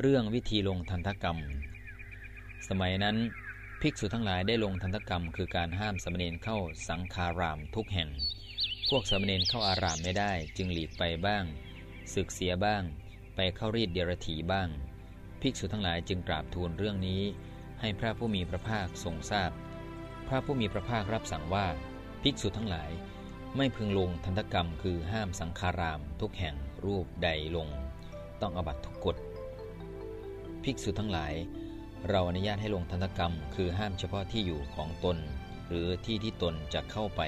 เรื่องวิธีลงทันตกรรม สมัยนั้น ภิกษุทั้งหลายได้ลงทันตกรรม คือการห้ามสมณเณรเข้าสังคารามทุกแห่ง พวกสมณเณรเข้าอารามไม่ได้ จึงหลีกไปบ้างศึกเสียบ้าง ไปเข้ารีดเดียรถีบ้าง ภิกษุทั้งหลายจึงกราบทูลเรื่องนี้ ให้พระผู้มีพระภาคทรงทราบพพระผู้มีพระภาครับสั่งว่า ภิกษุทั้งหลาย ไม่พึงลงทันตกรรมคือห้ามสังคารามทุกแห่งรูปใดลง ต้องอบัตทุกกฎ ภิกษุทั้งหลาย เราอนุญาตให้ลงธนกรรม คือห้ามเฉพาะที่อยู่ของตน หรือที่ที่ตนจะเข้าไป